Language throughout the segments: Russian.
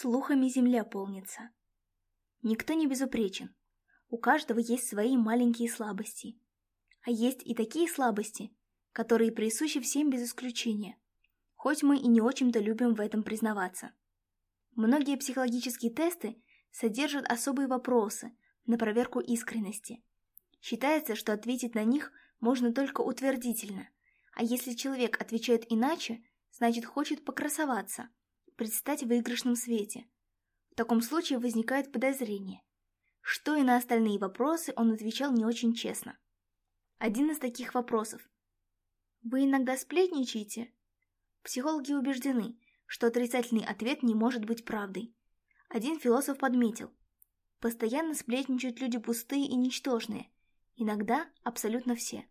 Слухами земля полнится. Никто не безупречен. У каждого есть свои маленькие слабости. А есть и такие слабости, которые присущи всем без исключения, хоть мы и не очень-то любим в этом признаваться. Многие психологические тесты содержат особые вопросы на проверку искренности. Считается, что ответить на них можно только утвердительно, а если человек отвечает иначе, значит хочет покрасоваться – предстать в выигрышном свете. В таком случае возникает подозрение, что и на остальные вопросы он отвечал не очень честно. Один из таких вопросов. «Вы иногда сплетничаете?» Психологи убеждены, что отрицательный ответ не может быть правдой. Один философ подметил. Постоянно сплетничают люди пустые и ничтожные, иногда абсолютно все.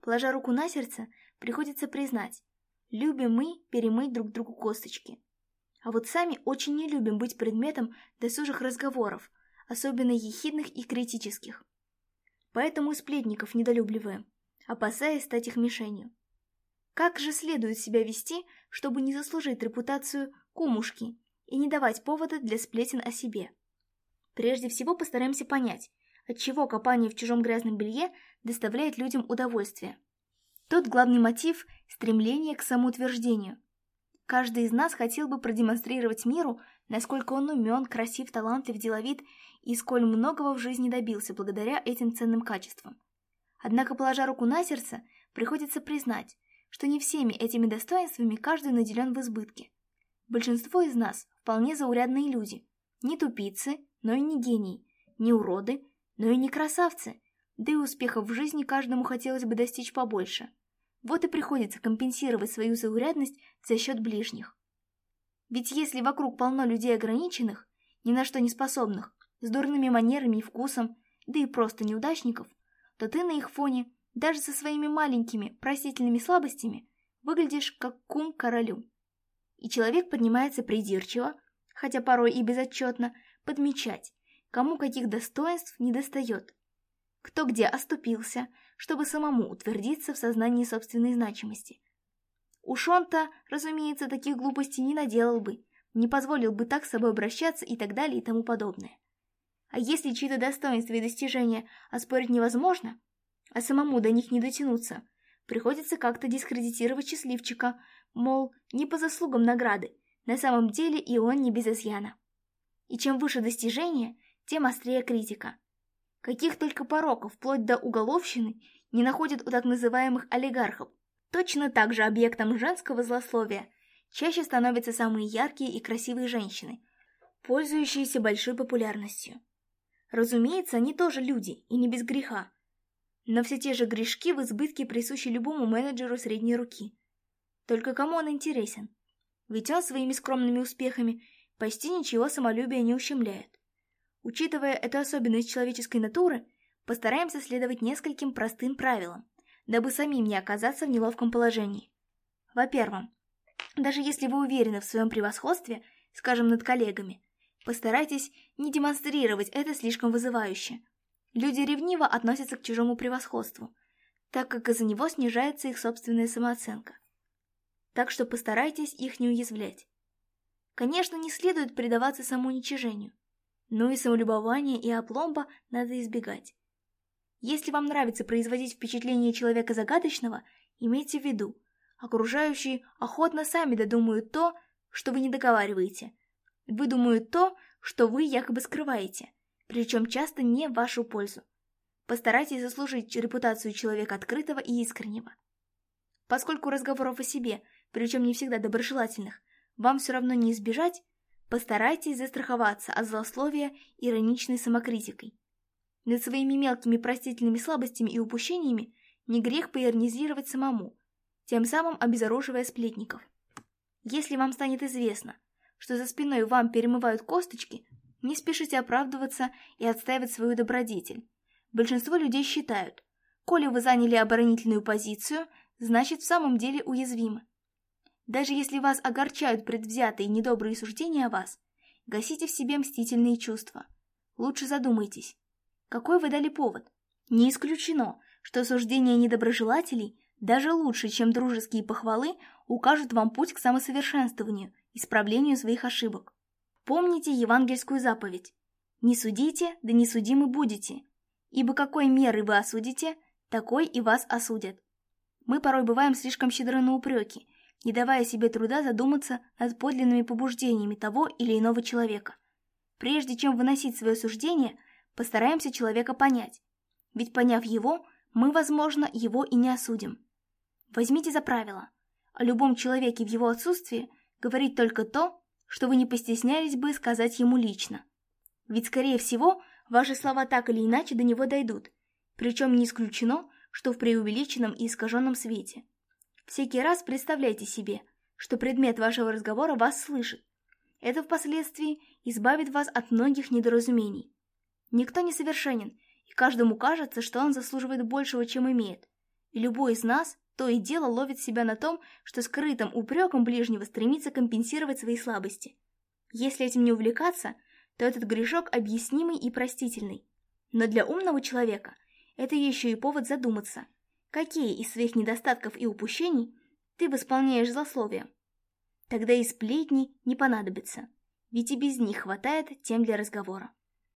Положа руку на сердце, приходится признать, любим мы перемыть друг другу косточки. А вот сами очень не любим быть предметом досужих разговоров, особенно ехидных и критических. Поэтому и сплетников недолюбливаем, опасаясь стать их мишенью. Как же следует себя вести, чтобы не заслужить репутацию кумушки и не давать повода для сплетен о себе? Прежде всего постараемся понять, отчего копание в чужом грязном белье доставляет людям удовольствие. Тот главный мотив – стремление к самоутверждению, Каждый из нас хотел бы продемонстрировать миру, насколько он умен, красив, талантлив, деловит и сколь многого в жизни добился благодаря этим ценным качествам. Однако, положа руку на сердце, приходится признать, что не всеми этими достоинствами каждый наделен в избытке. Большинство из нас вполне заурядные люди. Не тупицы, но и не гении, не уроды, но и не красавцы, да и успехов в жизни каждому хотелось бы достичь побольше – вот и приходится компенсировать свою заурядность за счет ближних. Ведь если вокруг полно людей ограниченных, ни на что не способных, с дурными манерами и вкусом, да и просто неудачников, то ты на их фоне, даже со своими маленькими, простительными слабостями, выглядишь как кум королю. И человек поднимается придирчиво, хотя порой и безотчетно, подмечать, кому каких достоинств недостает, кто где оступился, чтобы самому утвердиться в сознании собственной значимости. Уж он-то, разумеется, таких глупостей не наделал бы, не позволил бы так с собой обращаться и так далее и тому подобное. А если чьи-то достоинства и достижения оспорить невозможно, а самому до них не дотянуться, приходится как-то дискредитировать счастливчика, мол, не по заслугам награды, на самом деле и он не без изъяна. И чем выше достижение, тем острее критика – Каких только пороков, вплоть до уголовщины, не находят у так называемых олигархов. Точно так же объектом женского злословия чаще становятся самые яркие и красивые женщины, пользующиеся большой популярностью. Разумеется, они тоже люди, и не без греха. Но все те же грешки в избытке присущи любому менеджеру средней руки. Только кому он интересен? Ведь он своими скромными успехами почти ничего самолюбия не ущемляет. Учитывая эту особенность человеческой натуры, постараемся следовать нескольким простым правилам, дабы самим не оказаться в неловком положении. Во-первых, даже если вы уверены в своем превосходстве, скажем, над коллегами, постарайтесь не демонстрировать это слишком вызывающе. Люди ревниво относятся к чужому превосходству, так как из-за него снижается их собственная самооценка. Так что постарайтесь их не уязвлять. Конечно, не следует предаваться самоуничижению но и самолюбования и опломба надо избегать. Если вам нравится производить впечатление человека загадочного, имейте в виду, окружающие охотно сами додумают то, что вы не договариваете, выдумают то, что вы якобы скрываете, причем часто не в вашу пользу. Постарайтесь заслужить репутацию человека открытого и искреннего. Поскольку разговоров о себе, причем не всегда доброжелательных, вам все равно не избежать, Постарайтесь застраховаться от злословия ироничной самокритикой. Над своими мелкими простительными слабостями и упущениями не грех поиронизировать самому, тем самым обезоруживая сплетников. Если вам станет известно, что за спиной вам перемывают косточки, не спешите оправдываться и отстаивать свою добродетель. Большинство людей считают, коли вы заняли оборонительную позицию, значит в самом деле уязвимы. Даже если вас огорчают предвзятые недобрые суждения о вас, гасите в себе мстительные чувства. Лучше задумайтесь, какой вы дали повод. Не исключено, что суждения недоброжелателей даже лучше, чем дружеские похвалы, укажут вам путь к самосовершенствованию, исправлению своих ошибок. Помните евангельскую заповедь «Не судите, да не судимы будете, ибо какой меры вы осудите, такой и вас осудят». Мы порой бываем слишком щедры на упреки – не давая себе труда задуматься над подлинными побуждениями того или иного человека. Прежде чем выносить свое суждение, постараемся человека понять, ведь поняв его, мы, возможно, его и не осудим. Возьмите за правило о любом человеке в его отсутствии говорить только то, что вы не постеснялись бы сказать ему лично. Ведь, скорее всего, ваши слова так или иначе до него дойдут, причем не исключено, что в преувеличенном и искаженном свете – Всякий раз представляйте себе, что предмет вашего разговора вас слышит. Это впоследствии избавит вас от многих недоразумений. Никто не совершенен, и каждому кажется, что он заслуживает большего, чем имеет. И любой из нас то и дело ловит себя на том, что скрытым упреком ближнего стремится компенсировать свои слабости. Если этим не увлекаться, то этот грешок объяснимый и простительный. Но для умного человека это еще и повод задуматься – какие из своих недостатков и упущений ты восполняешь злословие. Тогда и сплетни не понадобятся, ведь и без них хватает тем для разговора.